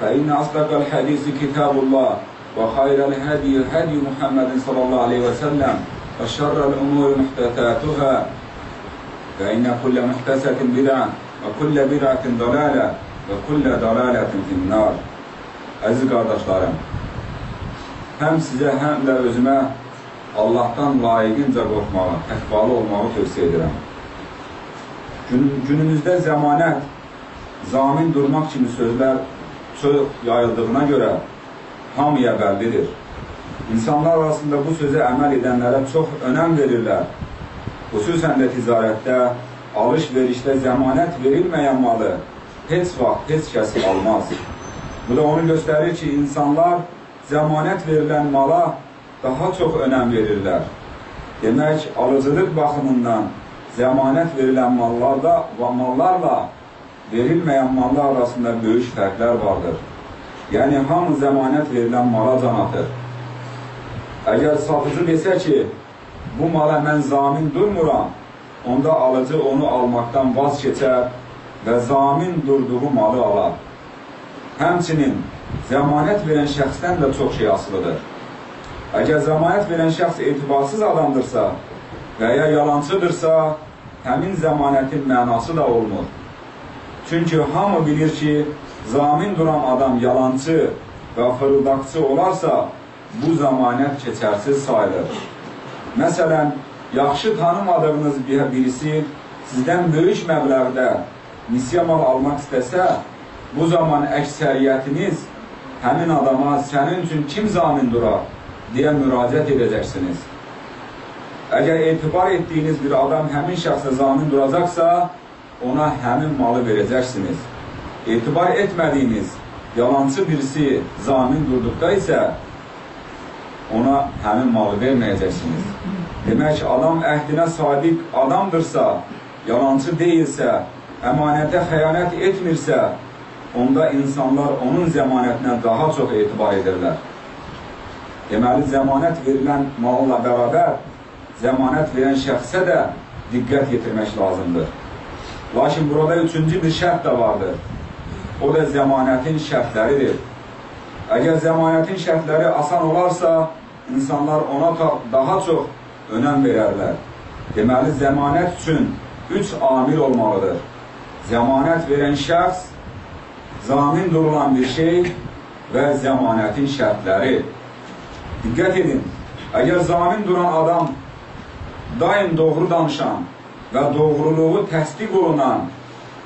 فإن أصدق الحديث كتاب الله وخير الهدي هدي محمد صلى الله عليه وسلم وشر الأمور محدثاتها فإن كل محدثة بدعة وكل بدعة ضلالة وكل ضلالة في النار Əziz qardaşlarım, həm sizə, həm də özümə Allahdan layiqincə qorxmağı, təqvalı olmağı tövsiyə edirəm. Gün, günümüzdə zəmanət, zamin durmaq kimi sözlər çox yayıldığına görə hamıya bəllidir. İnsanlar arasında bu sözə əməl edənlərə çox önəm verirlər. Xüsusən də ticarətdə, alış-verişdə zəmanət verilməyən malı heç vaxt heç kəs almaz. Bu da onu göstərir ki, insanlar zəmanət verilən mala daha çox önəm verirlər. Demək, alıcılıq baxımından zəmanət verilən mallarda mallarla verilməyən mallar arasında böyük fərqlər vardır. Yəni, hamı zəmanət verilən mala can atır. Əgər satıcı desə ki, bu mala mən zamin durmuram, onda alıcı onu almaqdan vaz keçər və zamin durduğu malı alar. Həmçinin zəmanət verən şəxsdən də çox şey asılıdır. Əgər zəmanət verən şəxs etibarsız adamdırsa və ya yalancıdırsa, həmin zəmanətin mənası da olmur. Çünki hamı bilir ki, zamin duran adam yalancı və fırıldaqçı olarsa, bu zəmanət keçərsiz sayılır. Məsələn, yaxşı tanımadığınız bir birisi sizdən böyük məbləğdə nisiya mal almaq istəsə, bu zaman əksəriyyətiniz həmin adama sənin üçün kim zamin durar deyə müraciət edəcəksiniz. Əgər etibar etdiyiniz bir adam həmin şəxsə zamin duracaqsa, ona həmin malı verəcəksiniz. Etibar etmədiyiniz yalancı birisi zamin durduqda isə ona həmin malı verməyəcəksiniz. Demək, adam əhdinə sadiq adamdırsa, yalancı deyilsə, əmanətə xəyanət etmirsə, onda insanlar onun zəmanətinə daha çox etibar edirlər. Deməli, zəmanət verilən malla bərabər, zəmanət verən şəxsə də diqqət yetirmək lazımdır. Lakin burada üçüncü bir şərt də vardır. O da zəmanətin şərtləridir. Əgər zəmanətin şərtləri asan olarsa, insanlar ona daha çox önəm verərlər. Deməli, zəmanət üçün üç amil olmalıdır. Zəmanət verən şəxs, zamin durulan bir şey və zəmanətin şərtləri. Diqqət edin, əgər zamin duran adam daim doğru danışan və doğruluğu təsdiq olunan,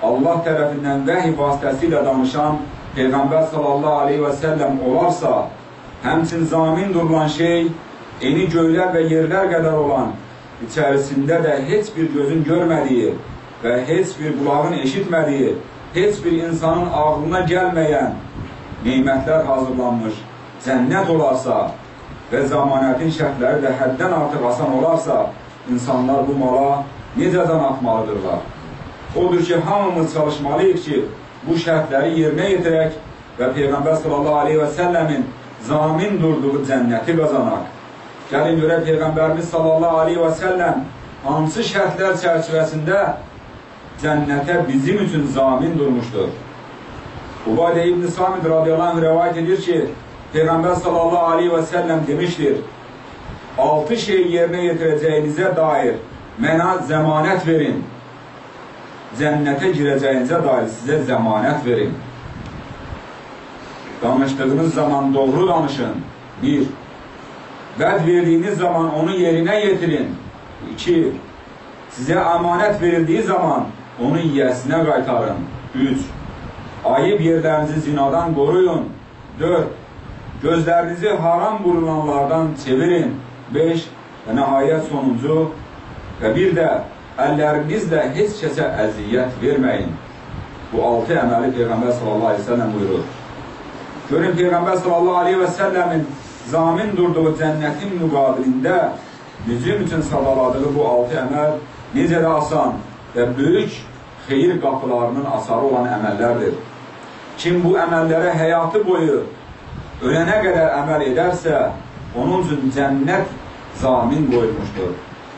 Allah tərəfindən vəhiy vasitəsilə danışan Peyğəmbər sallallahu aleyhi və səlləm olarsa, həmçin zamin durulan şey eni göylər və yerlər qədər olan, içərisində də heç bir gözün görmədiyi və heç bir qulağın eşitmədiyi, heç bir insanın ağlına gəlməyən neymətlər hazırlanmış, cənnət olarsa və zamanətin şərtləri də həddən artıq asan olarsa, insanlar bu mala necə can atmalıdırlar? Odur ki, hamımız çalışmalıyıq ki, bu şərtləri yerinə yetirək və Peyğəmbər sallallahu aleyhi və səlləmin zamin durduğu cənnəti qazanaq. Gəlin görək Peyğəmbərimiz sallallahu aleyhi və səlləm hansı şərtlər çərçivəsində cənnətə bizim üçün zamin durmuşdur. Ubadə İbn-i Samid radiyallahu rəvayət edir ki, Peyğəmbər sallallahu aleyhi və səlləm demişdir, altı şey yerinə yetirəcəyinizə dair mənə zəmanət verin, cənnətə girəcəyinizə dair sizə zəmanət verin. danıştığınız zaman doğru danışın. Bir, vəd verdiyiniz zaman onu yerinə yetirin. İki, sizə əmanət verildiyi zaman onu yiyəsinə qaytarın. Üç, ayıb yerlərinizi zinadan qoruyun. Dörd, gözlərinizi haram bulunan çevirin. Beş, və nəhayət sonuncu, və bir də əllərinizlə heç kəsə əziyyət verməyin. Bu altı əməli Peyğəmbər sallallahu aleyhi ve sellem buyurur. Görün Peyğəmbər sallallahu aleyhi ve sellemin zamin durduğu cənnətin müqabilində bizim üçün sadaladığı bu altı əməl necə də asan və böyük xeyir qapılarının asarı olan əməllərdir. Kim bu əməllərə həyatı boyu ölənə qədər əməl edərsə, onun üçün cənnət zamin qoyulmuşdur.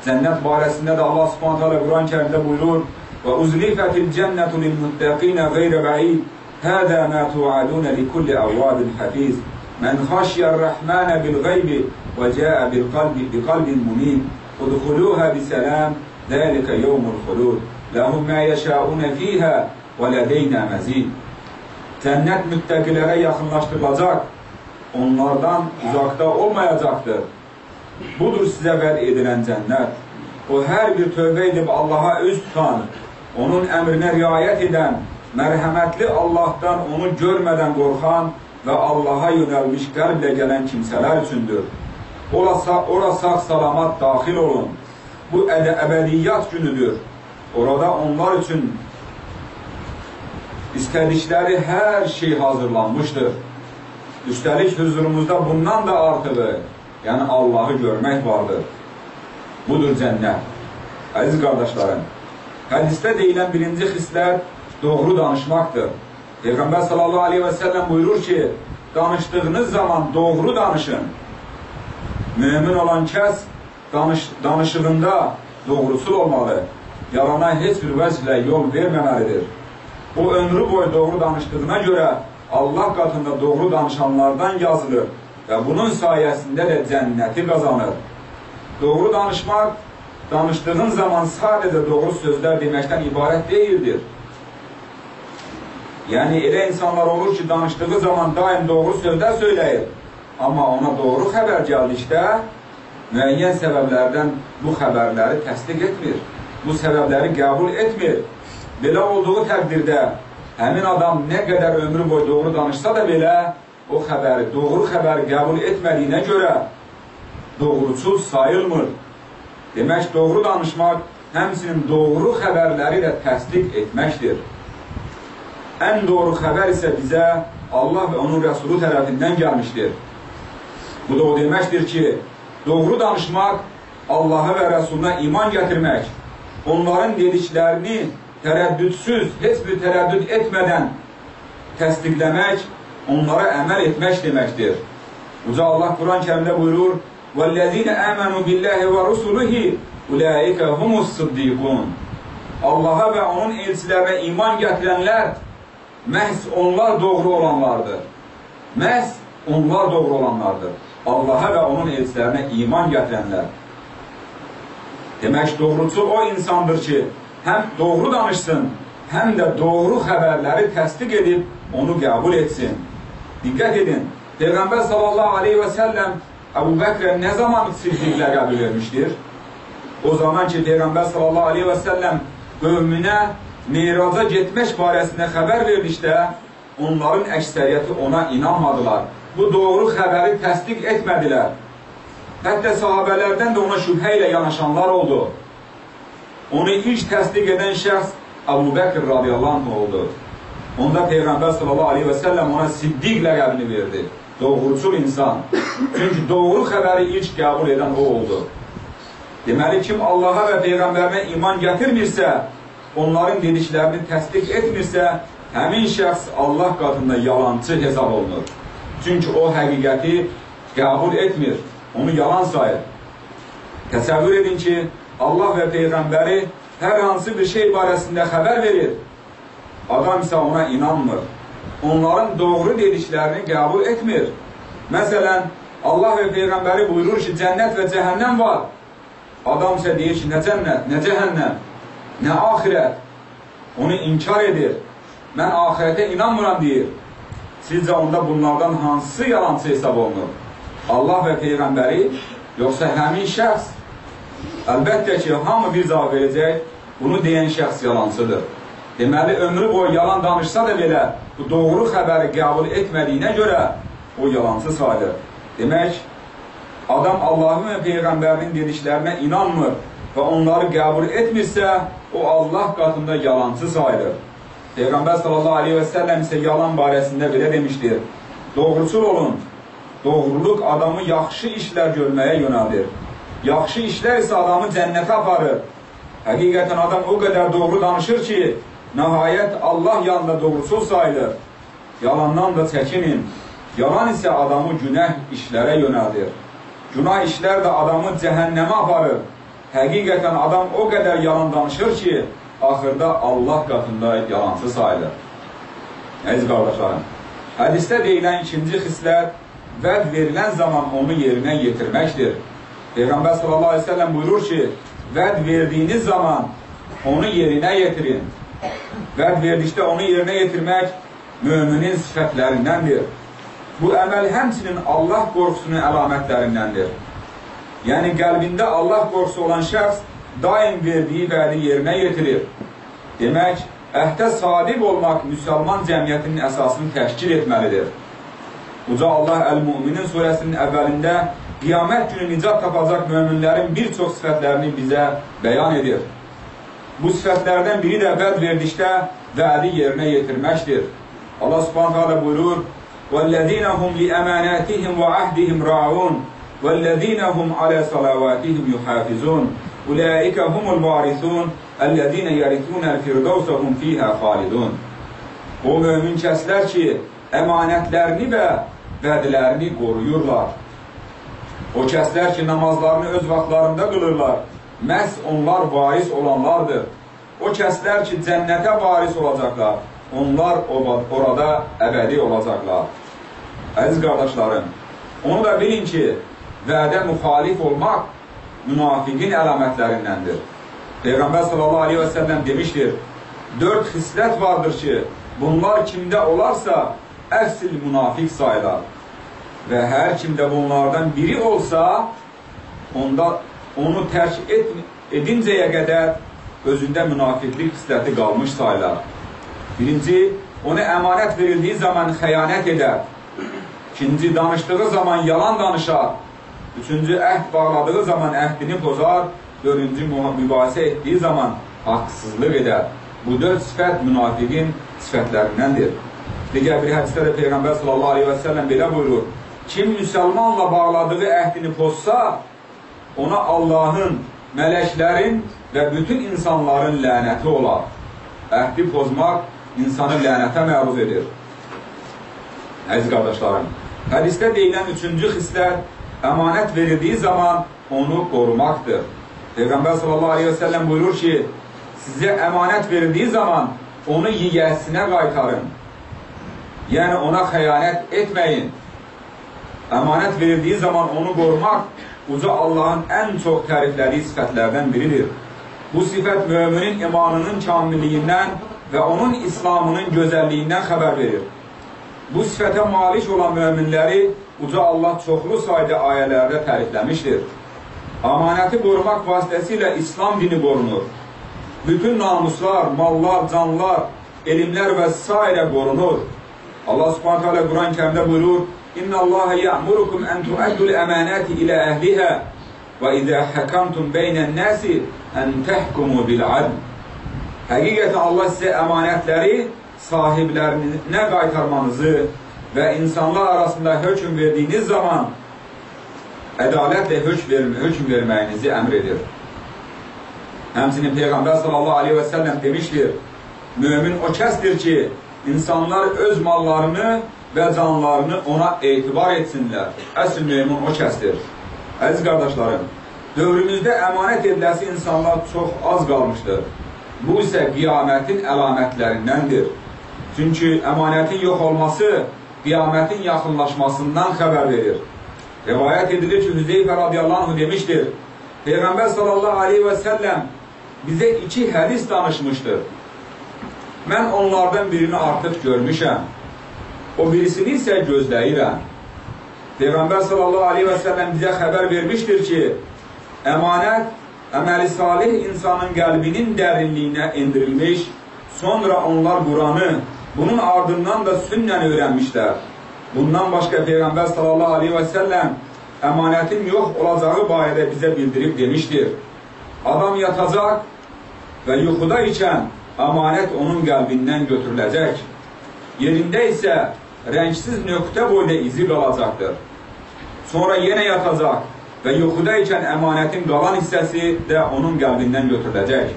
Cənnət barəsində də Allah Subhanahu taala Quran-Kərimdə buyurur: "Və uzlifətil cennetu lil-muttaqina ghayra ba'id. Hada ma tu'adun li kulli awabin hafiz. Men khashiya ar-rahmana bil-ghaybi və caa bil-qalbi bi-qalbin munib. Udkhuluha bi-salam. Zalika yawmul khulud. Lahum ma yasha'una fiha və ladayna mazid." Cənnət müttəqilərə yaxınlaşdırılacaq, onlardan uzaqda olmayacaqdır. Budur size vəd edilen cennet. O her bir tövbe edip Allah'a öz tutan, onun əmrinə riayət edən, mərhəmətli Allahdan onu görmədən qorxan və Allaha yönəlmiş qəlblə gələn kimsələr üçündür. Ora, ora sağ salamat daxil olun. Bu ədə əbədiyyat günüdür. Orada onlar üçün istədikləri hər şey hazırlanmışdır. Üstəlik huzurumuzda bundan da artığı, yəni Allahı görmək vardır. Budur cənnət. Əziz qardaşlarım, Hədisdə deyilən birinci xislət doğru danışmaqdır. Peyğəmbər sallallahu aleyhi və səlləm buyurur ki, danışdığınız zaman doğru danışın. Mümin olan kəs danış, danışığında doğrusul olmalı. Yalana heç bir vəzlə yol verməməlidir. O ömrü boyu doğru danışdığına görə Allah qatında doğru danışanlardan yazılır və bunun sayəsində də cənnəti qazanır. Doğru danışmaq danışdığın zaman sadəcə doğru sözlər deməkdən ibarət deyildir. Yəni, elə insanlar olur ki, danışdığı zaman daim doğru sözlər söyləyir. Amma ona doğru xəbər gəldikdə, müəyyən səbəblərdən bu xəbərləri təsdiq etmir. Bu səbəbləri qəbul etmir. Belə olduğu təqdirdə, həmin adam nə qədər ömrü boy doğru danışsa da belə, o xəbəri, doğru xəbəri qəbul etmədiyinə görə doğruçul sayılmır. Demək, doğru danışmaq həmsinin doğru xəbərləri də təsdiq etməkdir. Ən doğru xəbər isə bizə Allah və onun Rəsulu tərəfindən gəlmişdir. Bu da o deməkdir ki, doğru danışmaq Allaha və Rəsuluna iman gətirmək, onların dediklərini tərəddüdsüz, heç bir tərəddüd etmədən təsdiqləmək, onlara əməl etmək deməkdir. Uca Allah Quran-Kərimdə buyurur: "Vellezina amanu billahi ve rusulihi ulaika humus siddiqun." Allaha və onun elçilərinə iman gətirənlər məhz onlar doğru olanlardır. Məhz onlar doğru olanlardır. Allaha və onun elçilərinə iman gətirənlər. Demək, doğrucu o insandır ki, həm doğru danışsın, həm də doğru xəbərləri təsdiq edib onu qəbul etsin. Diqqət edin, Peyğəmbər sallallahu aleyhi və səlləm Əbu Bəkrə nə zaman siddiq ləqəbi vermişdir? O zaman ki, Peyğəmbər sallallahu aleyhi və səlləm qövmünə meyraca getmək barəsində xəbər verdikdə, onların əksəriyyəti ona inanmadılar. Bu doğru xəbəri təsdiq etmədilər. Hətta sahabələrdən də ona şübhə ilə yanaşanlar oldu. Onu ilk təsdiq edən şəxs Əbu Bəkr radiyallahu oldu. Onda Peyğəmbər sallallahu aleyhi və səlləm ona siddiq ləqəbini verdi doğrucul insan. Çünki doğru xəbəri ilk qəbul edən o oldu. Deməli, kim Allaha və Peyğəmbərinə iman gətirmirsə, onların dediklərini təsdiq etmirsə, həmin şəxs Allah qatında yalancı hesab olunur. Çünki o həqiqəti qəbul etmir, onu yalan sayır. Təsəvvür edin ki, Allah və Peyğəmbəri hər hansı bir şey barəsində xəbər verir. Adam isə ona inanmır onların doğru dediklərini qəbul etmir. Məsələn, Allah və Peyğəmbəri buyurur ki, cənnət və cəhənnəm var. Adam isə deyir ki, nə cənnət, nə cəhənnəm, nə axirət. Onu inkar edir. Mən axirətə inanmıram deyir. Sizcə onda bunlardan hansı yalancı hesab olunur? Allah və Peyğəmbəri, yoxsa həmin şəxs? Əlbəttə ki, hamı bir cavab verəcək, bunu deyən şəxs yalancıdır. Deməli, ömrü boyu yalan danışsa da belə, bu doğru xəbəri qəbul etmədiyinə görə o yalancı sayılır. Demək, adam Allahın və Peyğəmbərinin dediklərinə inanmır və onları qəbul etmirsə, o Allah qatında yalancı sayılır. Peyğəmbər sallallahu aleyhi və səlləm isə yalan barəsində belə demişdir. Doğrusul olun. Doğruluq adamı yaxşı işlər görməyə yönəldir. Yaxşı işlər isə adamı cənnətə aparır. Həqiqətən adam o qədər doğru danışır ki, nəhayət Allah yanında doğrusul sayılır. Yalandan da çəkinin. Yalan isə adamı günah işlərə yönəldir. Günah işlər də adamı cəhənnəmə aparır. Həqiqətən adam o qədər yalan danışır ki, axırda Allah qatında yalancı sayılır. Əziz qardaşlarım, hədisdə deyilən ikinci xislət vəd verilən zaman onu yerinə yetirməkdir. Peyğəmbər sallallahu aleyhi ve sellem buyurur ki, vəd verdiyiniz zaman onu yerinə yetirin. Vəd verdikdə onu yerinə yetirmək müminin sifətlərindəndir. Bu əməl həmçinin Allah qorxusunun əlamətlərindəndir. Yəni, qəlbində Allah qorxusu olan şəxs daim verdiyi vədi yerinə yetirir. Demək, əhdə sadiq olmaq müsəlman cəmiyyətinin əsasını təşkil etməlidir. Uca Allah Əl-Müminin surəsinin əvvəlində qiyamət günü nicat tapacaq möminlərin bir çox sifətlərini bizə bəyan edir. Bu sifətlərdən biri də vəd verdikdə vədi yerinə yetirməkdir. Allah subhanət hala buyurur, وَالَّذ۪ينَ هُمْ لِأَمَانَاتِهِمْ وَعَهْدِهِمْ رَاعُونَ وَالَّذ۪ينَ هُمْ عَلَى صَلَوَاتِهِمْ يُحَافِزُونَ اُولَٰئِكَ هُمُ الْوَارِثُونَ اَلَّذ۪ينَ يَرِثُونَ الْفِرْدَوْسَ هُمْ ف۪يهَا خَالِدُونَ O mömin kəslər ki, əmanətlərini və vədlərini qoruyurlar. O kəslər ki, namazlarını öz vaxtlarında qılırlar məhz onlar varis olanlardır. O kəslər ki, cənnətə varis olacaqlar, onlar orada əbədi olacaqlar. Əziz qardaşlarım, onu da bilin ki, vədə müxalif olmaq münafiqin əlamətlərindəndir. Peyğəmbər sallallahu aleyhi və səlləm demişdir, dörd xislət vardır ki, bunlar kimdə olarsa, əsl münafiq sayılar. Və hər kimdə bunlardan biri olsa, onda onu tərk et, edincəyə qədər özündə münafiqlik xisləti qalmış sayılar. Birinci, onu əmanət verildiyi zaman xəyanət edər. İkinci, danışdığı zaman yalan danışar. Üçüncü, əhd bağladığı zaman əhdini pozar. Dördüncü, mübahisə etdiyi zaman haqsızlıq edər. Bu dörd sifət münafiqin sifətlərindəndir. Digər bir hədisdə də Peyğəmbər sallallahu aleyhi və səlləm belə buyurur. Kim müsəlmanla bağladığı əhdini pozsa, ona Allahın, mələklərin və bütün insanların lənəti olar. Əhdi pozmaq insanı lənətə məruz edir. Əziz qardaşlarım, hədisdə deyilən üçüncü xislət əmanət verildiyi zaman onu qorumaqdır. Peyğəmbər səlləm buyurur ki, sizə əmanət verildiyi zaman onu yiyəsinə qaytarın. Yəni, ona xəyanət etməyin. Əmanət verildiyi zaman onu qorumaq uca Allahın ən çox təriflədiyi sifətlərdən biridir. Bu sifət müminin imanının kamilliyindən və onun İslamının gözəlliyindən xəbər verir. Bu sifətə malik olan möminləri Uca Allah çoxlu sayda ayələrdə tərifləmişdir. Amanəti qorumaq vasitəsilə İslam dini qorunur. Bütün namuslar, mallar, canlar, elmlər və s. qorunur. Allah subhanətə alə Quran kəmdə buyurur, Ya'murukum ən tuəddul əmanəti ilə əhlihə və idə həkamtum beynən nəsi ən təhkumu bil adl. Həqiqətən Allah sizə əmanətləri sahiblərinə qaytarmanızı və insanlar arasında hökm verdiyiniz zaman ədalətlə hökm, vermə, hökm verməyinizi əmr edir. Həmçinin Peyğəmbər sallallahu aleyhi və səlləm demişdir, mümin o kəsdir ki, insanlar öz mallarını və canlarını ona etibar etsinlər. Əsl mümin o kəsdir. Əziz qardaşlarım, dövrümüzdə əmanət ediləsi insanlar çox az qalmışdır. Bu isə qiyamətin əlamətlərindəndir. Çünki əmanətin yox olması qiyamətin yaxınlaşmasından xəbər verir. Rivayət edilir ki, Hüzeyfə radiyallahu anh demişdir, Peyğəmbər sallallahu aleyhi və səlləm bizə iki hədis danışmışdır. Mən onlardan birini artıq görmüşəm. O birisini isə gözləyirəm. Peyğəmbər sallallahu aleyhi və səlləm bizə xəbər vermişdir ki, əmanət əməli salih insanın qəlbinin dərinliyinə endirilmiş, sonra onlar Quranı, bunun ardından da sünnəni öyrənmişlər. Bundan başqa Peyğəmbər sallallahu aleyhi və səlləm əmanətin yox olacağı barədə bizə bildirib demişdir. Adam yatacaq və yuxuda ikən əmanət onun qəlbindən götürüləcək. Yerində isə rəngsiz nöqtə boyda izi qalacaqdır. Sonra yenə yatacaq və yuxuda ikən əmanətin qalan hissəsi də onun qəlbindən götürüləcək.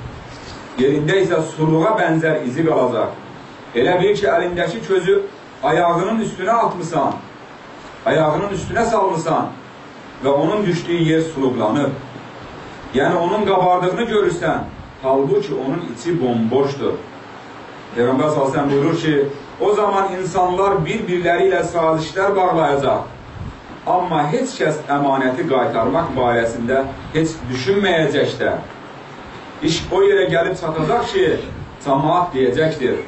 Yerində isə suluğa bənzər izi qalacaq. Elə bil ki, əlindəki közü ayağının üstünə atmısan, ayağının üstünə salmısan və onun düşdüyü yer suluqlanıb. Yəni, onun qabardığını görürsən, halbuki onun içi bomboşdur. Peyğəmbər s.ə.v buyurur ki, o zaman insanlar bir-birləri ilə sazişlər bağlayacaq. Amma heç kəs əmanəti qaytarmaq barəsində heç düşünməyəcəkdə. İş o yerə gəlib çatacaq ki, cəmaat deyəcəkdir.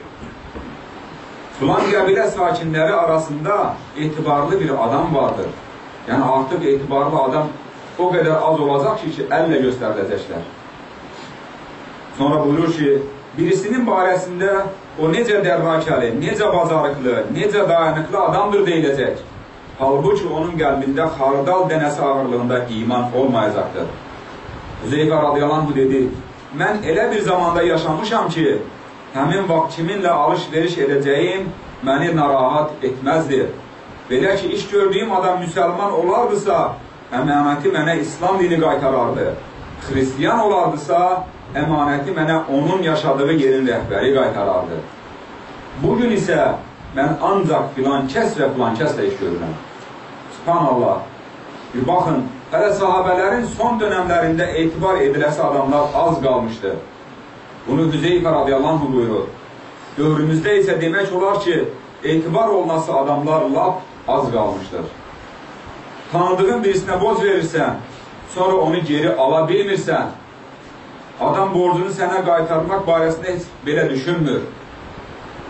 Filan qəbilə sakinləri arasında etibarlı bir adam vardır. Yəni artıq etibarlı adam o qədər az olacaq ki, ki əllə göstəriləcəklər. Sonra buyurur ki, birisinin barəsində o necə dərrakəli, necə bacarıqlı, necə dayanıqlı adamdır deyiləcək. Halbuki onun qəlbində xardal dənəsi ağırlığında iman olmayacaqdır. Zeyfə radiyalan dedi, mən elə bir zamanda yaşamışam ki, həmin vaxt kiminlə alış-veriş edəcəyim məni narahat etməzdir. Belə ki, iş gördüyüm adam müsəlman olardısa, əmanəti mənə İslam dini qaytarardı. Xristiyan olardısa, əmanəti mənə onun yaşadığı yerin rəhbəri qaytarardı. Bugün isə mən ancaq filan kəs və filan kəslə iş görürəm. Subhanallah. Bir baxın, hələ sahabələrin son dönəmlərində etibar ediləsi adamlar az qalmışdı. Bunu Hüzeyfə radiyallahu buyurur. Dövrümüzdə isə demək olar ki, etibar olması adamlar lap az qalmışdır. Tanıdığın birisinə borc verirsən, sonra onu geri ala bilmirsən, Adam borcunu sənə qaytarmaq barəsində heç belə düşünmür.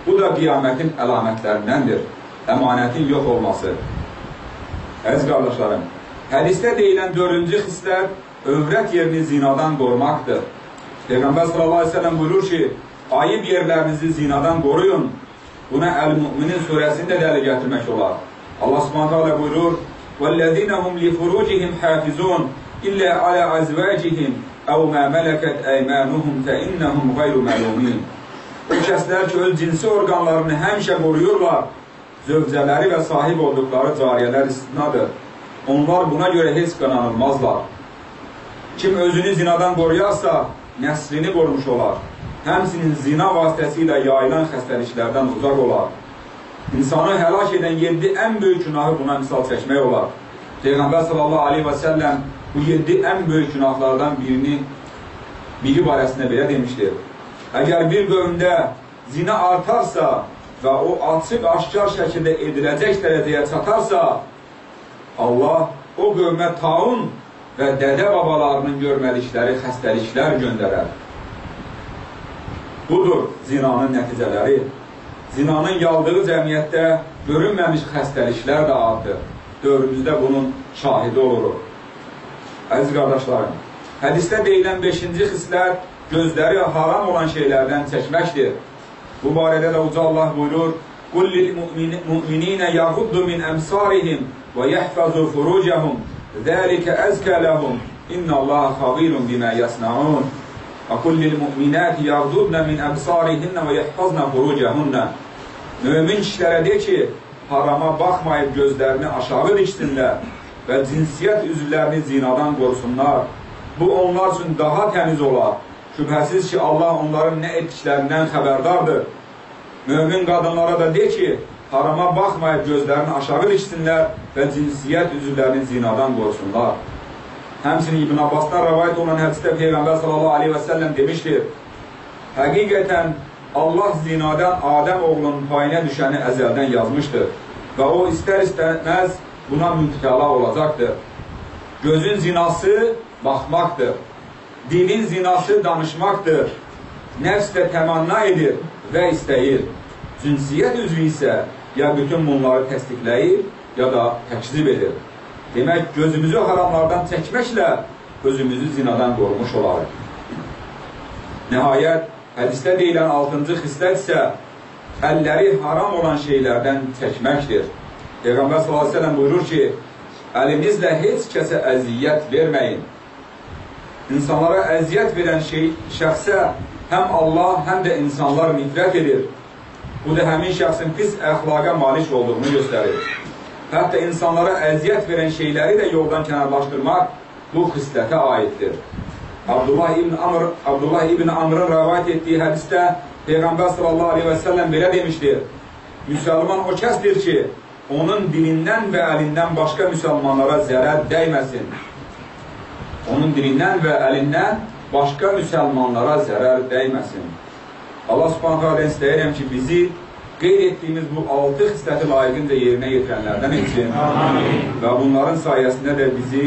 Bu da qiyamətin əlamətlərindəndir. Əmanətin yox olması. Əziz qardaşlarım, hədisdə deyilən dördüncü xislət övrət yerini zinadan qormaqdır. Peyğəmbər sallallahu əleyhi və səlləm buyurur ki, ayıb yerlərinizi zinadan qoruyun. Buna Əl-Müminin surəsində dəli gətirmək olar. Allah Subhanahu taala buyurur: "Vellezina hum li furucihim hafizun illa ala azvajihim əv mə mələkət əymənuhum fə innəhum qayru məlumin. O kəslər ki, öz cinsi orqanlarını həmişə qoruyurlar, zövcələri və sahib olduqları cariyələr istisnadır. Onlar buna görə heç qananılmazlar. Kim özünü zinadan qoruyarsa, nəslini qorumuş olar. Həmsinin zina vasitəsilə yayılan xəstəliklərdən uzaq olar. İnsanı həlak edən yedi ən böyük günahı buna misal çəkmək olar. Peyğəmbər sallallahu aleyhi və səlləm bu yedi ən böyük günahlardan birini biri barəsində belə demişdir. Əgər bir qövmdə zina artarsa və o açıq, aşkar şəkildə ediləcək dərəcəyə çatarsa, Allah o qövmə taun və dədə babalarının görmədikləri xəstəliklər göndərər. Budur zinanın nəticələri. Zinanın yaldığı cəmiyyətdə görünməmiş xəstəliklər də artır. Dövrümüzdə bunun şahidi oluruq. Əziz qardaşlarım, hədisdə deyilən 5-ci xislət gözləri haram olan şeylərdən çəkməkdir. Bu barədə də Uca Allah buyurur, قُلْ لِلْمُؤْمِنِينَ يَغُدُّ مِنْ أَمْصَارِهِمْ وَيَحْفَظُوا فُرُوجَهُمْ ذَٰلِكَ أَزْكَى لَهُمْ إِنَّ اللّٰهَ خَبِيرٌ بِمَا يَصْنَعُونَ وَقُلْ لِلْمُؤْمِنَاتِ يَغْضُضْنَ مِنْ أَبْصَارِهِنَّ وَيَحْفَظْنَ فُرُوجَهُنَّ Mömin kişilərə de ki, harama baxmayıb gözlərini aşağı diksinlər və cinsiyyət üzvlərini zinadan qorusunlar. Bu onlar üçün daha təmiz olar. Şübhəsiz ki, Allah onların nə etdiklərindən xəbərdardır. Mömin qadınlara da de ki, harama baxmayıb gözlərini aşağı diksinlər və cinsiyyət üzvlərini zinadan qorusunlar. Həmsinin İbn Abbasdan rəvayət olan hədisdə Peyğəmbər sallallahu aleyhi və səlləm demişdir, həqiqətən Allah zinadan Adəm oğlunun payına düşəni əzəldən yazmışdır və o istər-istəməz buna mübtəla olacaqdır. Gözün zinası baxmaqdır, dilin zinası danışmaqdır, nəfs də təmanna edir və istəyir. Cinsiyyət üzvü isə ya bütün bunları təsdiqləyir, ya da təkzib edir. Demək, gözümüzü haramlardan çəkməklə özümüzü zinadan qorumuş olarıq. Nəhayət, hədisdə deyilən 6-cı xislət isə əlləri haram olan şeylərdən çəkməkdir. Peyğəmbər s.ə.v buyurur ki, əlinizlə heç kəsə əziyyət verməyin. İnsanlara əziyyət verən şey şəxsə həm Allah, həm də insanlar nifrət edir. Bu da həmin şəxsin pis əxlaqa malik olduğunu göstərir. Hətta insanlara əziyyət verən şeyləri də yoldan kənarlaşdırmaq bu xislətə aiddir. Abdullah ibn Amr, Abdullah ibn Amr'ın rəvayət etdiyi hədisdə Peyğəmbər sallallahu aleyhi və səlləm belə demişdir. Müsəlman o kəsdir ki, onun dilindən və əlindən başqa müsəlmanlara zərər dəyməsin. Onun dilindən və əlindən başqa müsəlmanlara zərər dəyməsin. Allah subhanətə alə istəyirəm ki, bizi qeyd etdiyimiz bu altı xisləti layiqincə yerinə yetirənlərdən etsin. Və bunların sayəsində də bizi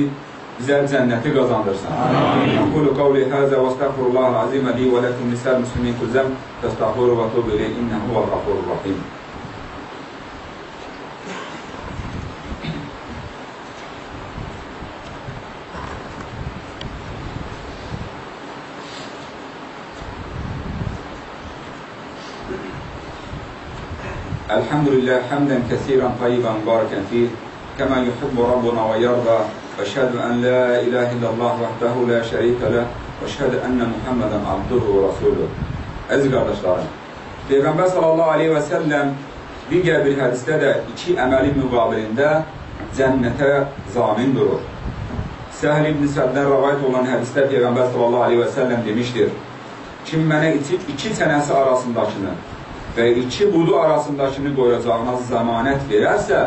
bizə cənnəti qazandırsın. Aqulu qavli həzə və estəğfirullah azim li və ləkum nisəl müslimin kulzəm təstəğfiru və tubu ilə innəhu və qafurur rahim. الحمد لله حمدا كثيرا طيبا مباركا فيه كما يحب ربنا ويرضى واشهد ان لا اله الا الله وحده لا şerike له واشهد ان محمدا عبده ورسوله Əziz qardaşlarım, Peyğəmbər sallallahu aleyhi və səlləm digər bir hədisdə də iki əməli müqabilində cənnətə zamin durur. Səhl ibn Səbdən rəvayət olan hədisdə Peyğəmbər sallallahu aleyhi və səlləm demişdir, kim mənə iki, iki sənəsi arasındakını və iki budu arasındakını qoyacağına zamanət verərsə,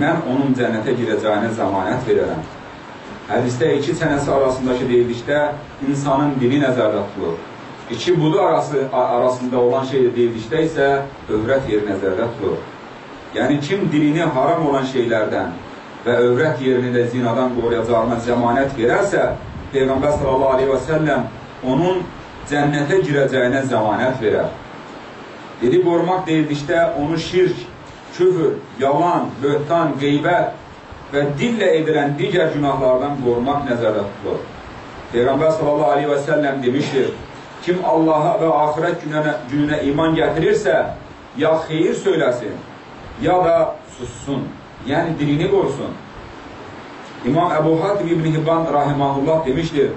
mən onun cənnətə girəcəyinə zamanət verərəm. Hədisdə iki çənəsi arasındakı deyildikdə insanın dili nəzərdə tutulur. İki budu arası, arasında olan şey deyildikdə isə övrət yeri nəzərdə tutulur. Yəni, kim dilini haram olan şeylərdən və övrət yerini də zinadan qoruyacağına zəmanət verərsə, Peyğəmbər sallallahu aleyhi və səlləm onun cənnətə girəcəyinə zəmanət verər. Dili qorumaq deyildikdə onu şirk, küfür, yalan, böhtan, qeybət və dillə edilən digər günahlardan qorumaq nəzərdə tutulur. Peyğəmbər sallallahu aleyhi və səlləm demişdir, kim Allaha və axirət gününə, gününə iman gətirirsə, ya xeyir söyləsin, ya da sussun, yəni dilini qorusun. İmam Əbu Hatim İbn Hibban rahimahullah demişdir,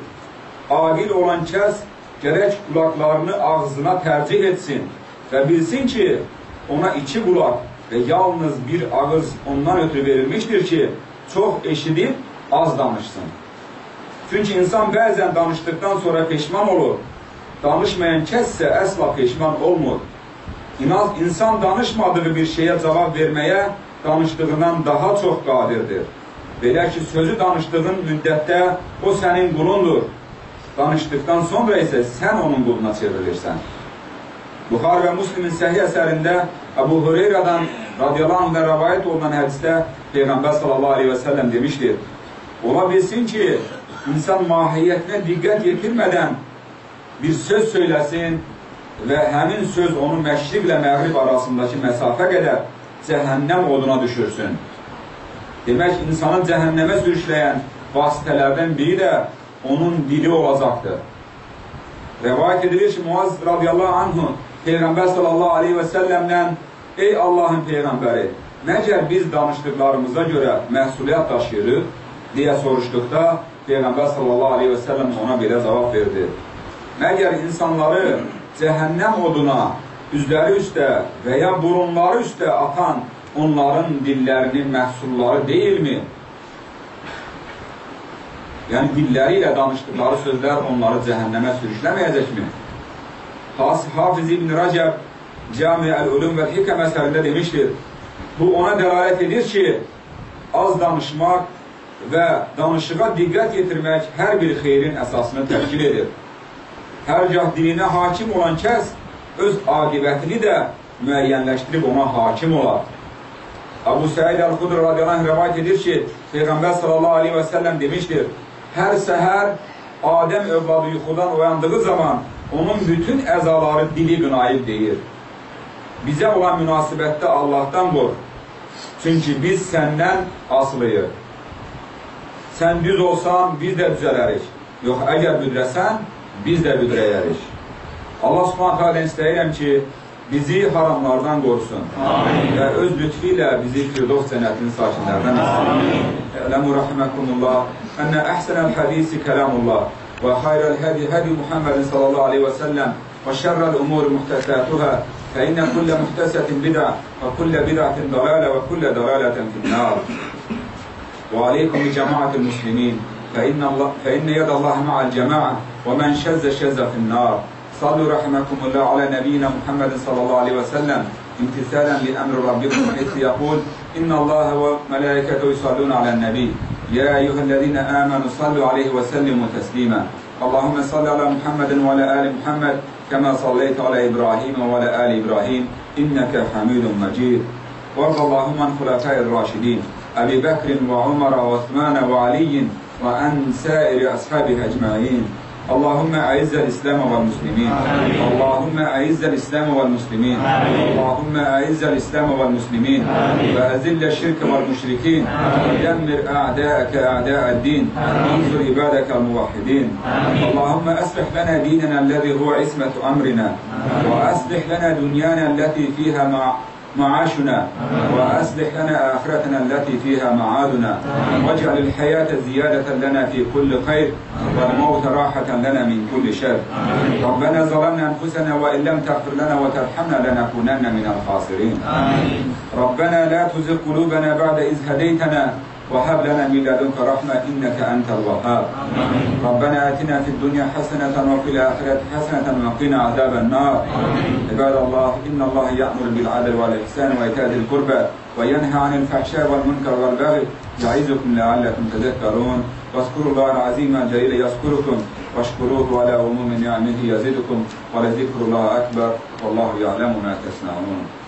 aqil olan kəs gərək qulaqlarını ağzına tərcih etsin və bilsin ki, ona iki qulaq və yalnız bir ağız ondan ötürü verilmişdir ki, çox eşidib, az danışsın. Çünki insan bəzən danışdıqdan sonra peşman olur, danışmayan kəssə əsla peşman olmur. İnaz, insan danışmadığı bir şeyə cavab verməyə danışdığından daha çox qadirdir. Belə ki, sözü danışdığın müddətdə o sənin qulundur. Danışdıqdan sonra isə sən onun quluna çevrilirsən. Buxar və Muslimin səhih əsərində Əbu Hüreyrədən radiyallahu anh rəvayət olunan hədisdə Peyğəmbər sallallahu aleyhi və səlləm demişdir. Ola bilsin ki, insan mahiyyətinə diqqət yetirmədən bir söz söyləsin və həmin söz onu məşriqlə məğrib arasındakı məsafə qədər cəhənnəm oduna düşürsün. Demək, insanı cəhənnəmə sürüşləyən vasitələrdən biri də onun dili olacaqdır. Rəvayət edilir ki, Muaz radiyallahu anhu Peyğəmbər sallallahu aleyhi və səlləmdən Ey Allahın Peyğəmbəri, məcər biz danışdıqlarımıza görə məsuliyyət daşıyırıq, deyə soruşduqda Peyğəmbər sallallahu aleyhi və səlləm ona belə cavab verdi. Məgər insanları cəhənnəm oduna üzləri üstə və ya burunları üstə atan onların dillərinin məhsulları deyilmi? Yəni, dilləri ilə danışdıqları sözlər onları cəhənnəmə sürüşləməyəcəkmi? Hafiz İbn Rəcəb Cami Əl-Ulum və Hikəm əsərində demişdir. Bu ona dəlalət edir ki, az danışmaq və danışığa diqqət yetirmək hər bir xeyrin əsasını təşkil edir. Hər gah dilinə hakim olan kəs öz aqibətini də müəyyənləşdirib ona hakim olar. Abu Səid Əl-Xudr radiyallahu rəvayət edir ki, Peyğəmbər sallallahu aleyhi və səlləm demişdir, hər səhər Adəm övladı yuxudan oyandığı zaman onun bütün əzaları dili qınayıb deyir. bizə olan münasibətdə Allahdan qorx. Çünki biz səndən asılıyıq. Sən düz olsan, biz də düzələrik. Yox, əgər büdrəsən, biz də büdrəyərik. Allah subhanətə alə istəyirəm ki, bizi haramlardan qorusun. Amin. Və öz lütfi ilə bizi Firdos cənnətinin sakinlərdən etsin. Ələmu rəhməkumullah. Ənə əhsənəl hədisi kəlamullah. Hədi hədi Muhammedin sallallahu aleyhi və səlləm. Və şərrəl umur muhtəsətuhə. فإن كل محدثة بدعة وكل بدعة ضلالة وكل ضلالة في النار وعليكم بجماعة المسلمين فإن, الله فإن يد الله مع الجماعة ومن شذ شذ في النار صلوا رحمكم الله على نبينا محمد صلى الله عليه وسلم امتثالا لأمر ربكم حيث يقول إن الله وملائكته يصلون على النبي. يا أيها الذين آمنوا صلوا عليه وسلموا تسليما. اللهم صل على محمد وعلى آل محمد كما صليت على إبراهيم وعلى آل إبراهيم. إنك حميد مجيد. وارض اللهم عن خلفاء الراشدين أبي بكر وعمر وعثمان وعلي وعن سائر أصحابه أجمعين. اللهم أعز الإسلام والمسلمين آمين. اللهم أعز الإسلام والمسلمين آمين. اللهم أعز الإسلام والمسلمين آمين. وأذل الشرك والمشركين ودمر أعداءك أعداء الدين وانصر عبادك الموحدين. اللهم أصلح لنا ديننا الذي هو عصمة أمرنا. وأصلح لنا دنيانا التي فيها مع معاشنا وأصلح لنا آخرتنا التي فيها معادنا. واجعل الحياة زيادة لنا في كل خير والموت راحة لنا من كل شر. ربنا ظلمنا أنفسنا وإن لم تغفر لنا وترحمنا لنكونن من الخاسرين. ربنا لا تزغ قلوبنا بعد إذ هديتنا وهب لنا من لدنك رحمة إنك أنت الوهاب. ربنا آتنا في الدنيا حسنة وفي الآخرة حسنة وقنا عذاب النار. عباد الله إن الله يأمر بالعدل والإحسان وإيتاء ذي القربى وينهى عن الفحشاء والمنكر والبغي يعظكم لعلكم تذكرون. واذكروا الله العظيم الجليل يذكركم واشكروه على عموم نعمه يزدكم ولذكر الله أكبر والله يعلم ما تصنعون.